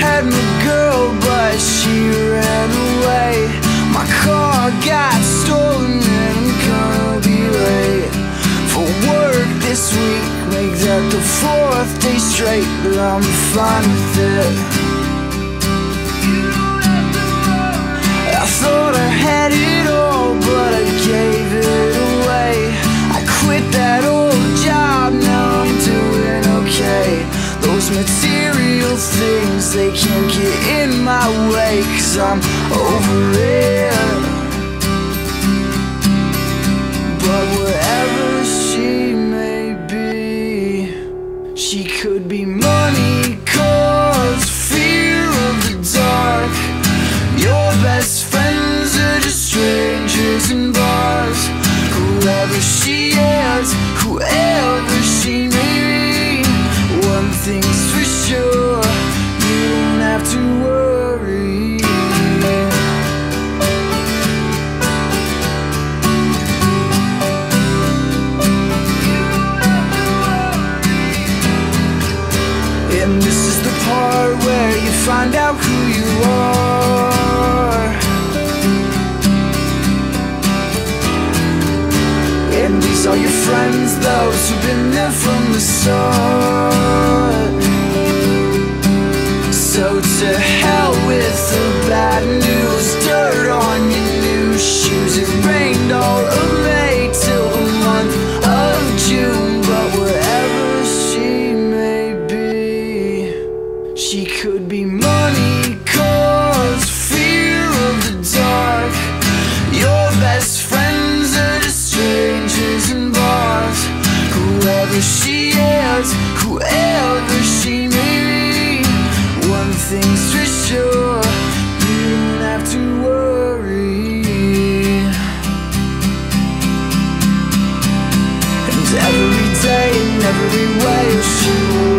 met my girl, but she ran away. My car got stolen and I'm gonna be late for work this week. Make that the fourth day straight, but I'm fine with it. I thought I had it all, but I gave it away. I quit that old job, now I'm doing okay. Those things, they can't get in my way, cause I'm over it. And this is the part where you find out who you are. And these are your friends, those who've been there from the start. Whoever she is, whoever she may be, one thing's for sure, you don't have to worry. And every day in every way she looks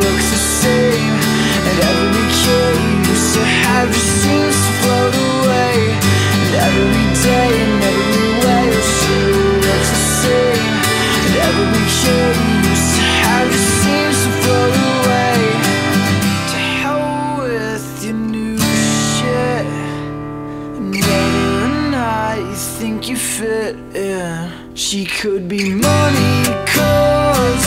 fit in. She could be money, cause,